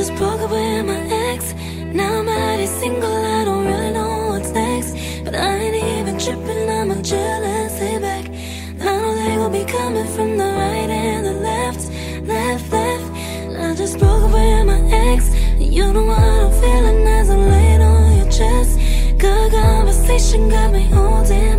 just broke up with my ex. Now I'm out single, I don't really know what's next. But I ain't even tripping, I'm a jealous lay back. I know they will be coming from the right and the left, left, left. I just broke up with my ex. You know what I'm feeling as I'm laying on your chest. Good conversation got me holding.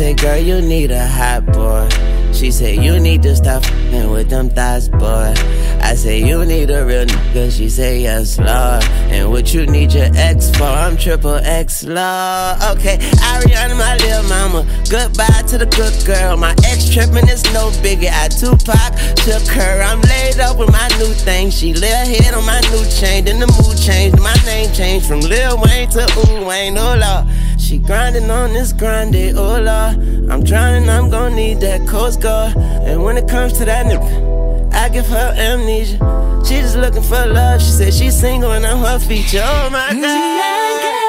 Said, girl, you need a hot boy. She said, you need to stop fing with them thighs, boy. I said, you need a real nigga. She said, yes, Lord. And what you need your ex for? I'm triple X, Lord. Okay, Ariana, my little mama. Goodbye to the good girl. My ex tripping is no biggie. I Tupac took her. I'm laid up with my new thing. She lay head on my new chain. Then the mood changed. My name changed from Lil Wayne to Ooh Wayne. Oh, Lord. She grinding on this grind, eh, oh Lord. I'm drowning, I'm gonna need that Coast Guard. And when it comes to that nigga, I give her amnesia. She just looking for love. She said she's single and I'm her feature. Oh my God.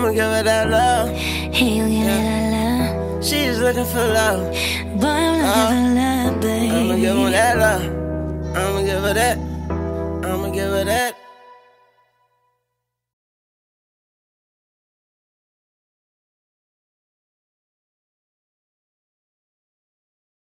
I'ma give her that love. Hey, you give me that love. She just looking for love. Boy, I'm looking for uh-huh. love, baby. I'ma give her that love. I'ma give her that. I'ma give her that.